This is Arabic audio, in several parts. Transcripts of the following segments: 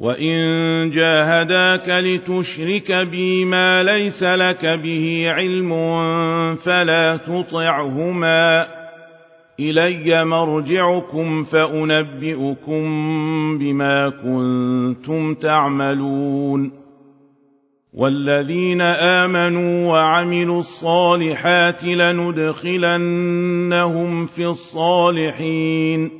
وإن جاهداك لتشرك بي ما ليس لك به علم فلا تطعهما إلي مرجعكم فأنبئكم بما كنتم تعملون والذين آمنوا وعملوا الصالحات لندخلنهم في الصالحين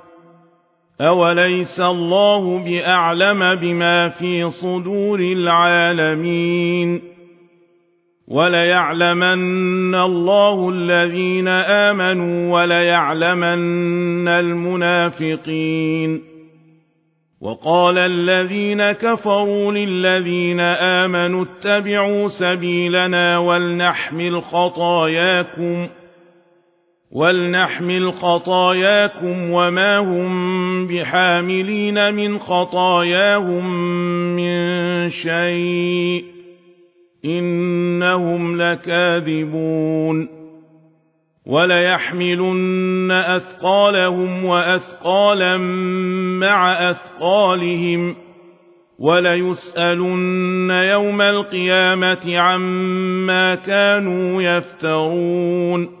أوليس الله بأعلم بما في صدور العالمين وليعلمن الله الذين آمنوا وليعلمن المنافقين وقال الذين كفروا للذين آمنوا اتبعوا سبيلنا ولنحمل خطاياكم ۖ ولنحمل خطاياكم وما هم بحاملين من خطاياهم من شيء إنهم لكاذبون وليحملن أثقالهم وأثقالا مع أثقالهم وليسألن يوم القيامة عما كانوا يفترون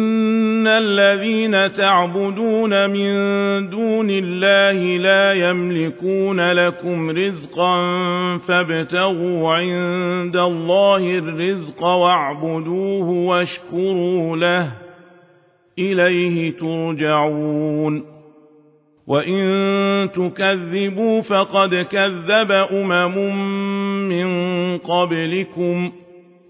الذين تعبدون من دون الله لا يملكون لكم رزقا فابتغوا عند الله الرزق واعبدوه واشكروا له إليه ترجعون. وإن تكذبوا فقد كذب أمم من قبلكم.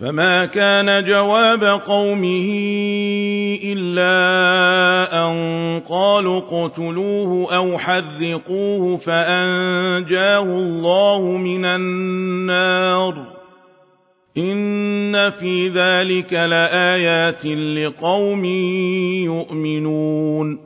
فما كان جواب قومه إلا أن قالوا اقتلوه أو حرقوه فأنجاه الله من النار إن في ذلك لآيات لقوم يؤمنون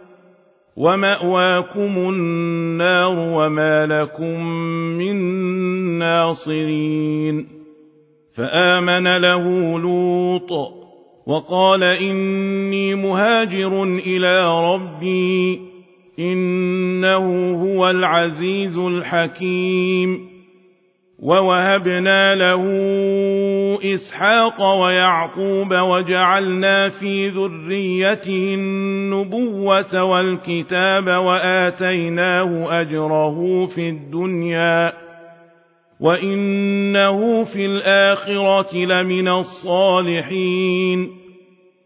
ومأواكم النار وما لكم من ناصرين. فآمن له لوط وقال إني مهاجر إلى ربي إنه هو العزيز الحكيم. ووهبنا له إسحاق ويعقوب وجعلنا في ذريته النبوة والكتاب وآتيناه أجره في الدنيا وإنه في الآخرة لمن الصالحين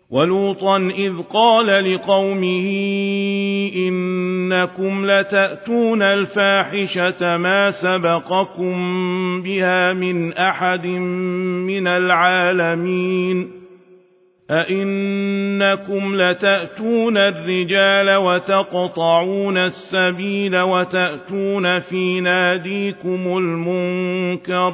ولوطا إذ قال لقومه إنكم لتأتون الفاحشة ما سبقكم بها من أحد من العالمين أئنكم لتأتون الرجال وتقطعون السبيل وتأتون في ناديكم المنكر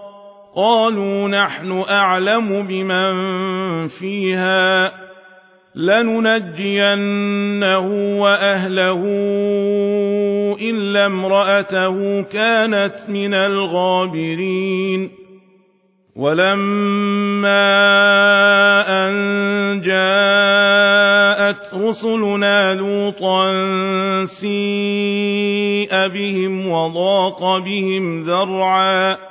قالوا نحن أعلم بمن فيها لننجينه وأهله إلا امرأته كانت من الغابرين. ولما أن جاءت رسلنا لوطا سيء بهم وضاق بهم ذرعا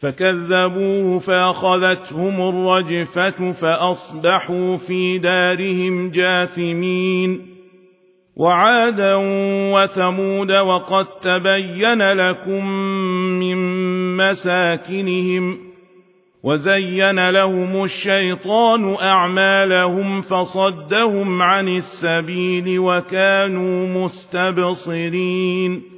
فكذبوه فأخذتهم الرجفة فأصبحوا في دارهم جاثمين وعادا وثمود وقد تبين لكم من مساكنهم وزين لهم الشيطان أعمالهم فصدهم عن السبيل وكانوا مستبصرين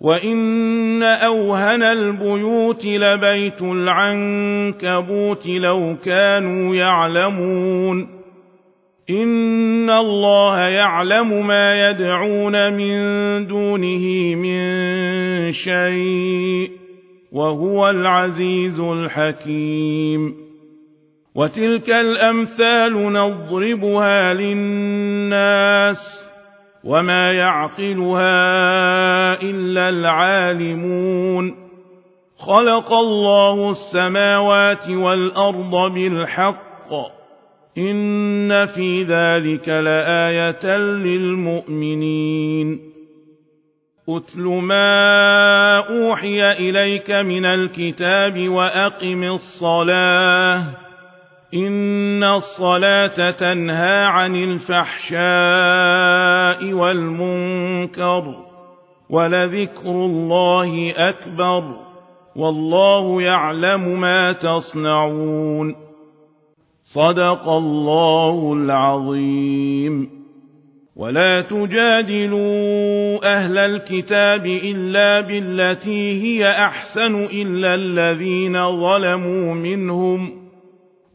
وإن أوهن البيوت لبيت العنكبوت لو كانوا يعلمون إن الله يعلم ما يدعون من دونه من شيء وهو العزيز الحكيم وتلك الأمثال نضربها للناس وما يعقلها إلا العالمون خلق الله السماوات والأرض بالحق إن في ذلك لآية للمؤمنين أتل ما أوحي إليك من الكتاب وأقم الصلاة إن الصلاة تنهى عن الفحشاء والمنكر ولذكر الله أكبر والله يعلم ما تصنعون. صدق الله العظيم. ولا تجادلوا أهل الكتاب إلا بالتي هي أحسن إلا الذين ظلموا منهم.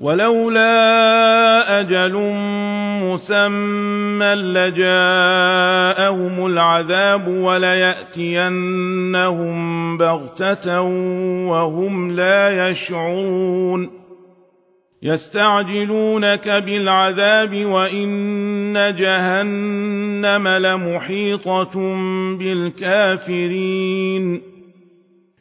ولولا أجل مسمى لجاءهم العذاب وليأتينهم بغتة وهم لا يشعرون. يستعجلونك بالعذاب وإن جهنم لمحيطة بالكافرين.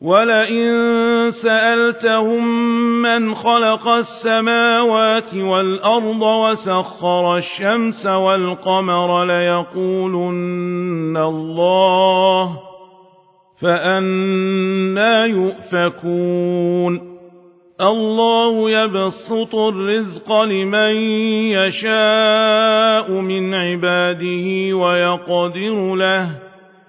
ولئن سألتهم من خلق السماوات والأرض وسخر الشمس والقمر ليقولن الله فأنا يؤفكون الله يبسط الرزق لمن يشاء من عباده ويقدر له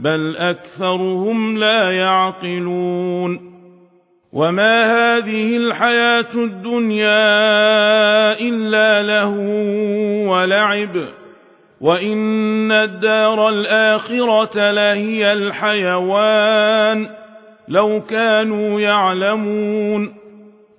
بل أكثرهم لا يعقلون وما هذه الحياة الدنيا إلا له ولعب وإن الدار الآخرة لهي الحيوان لو كانوا يعلمون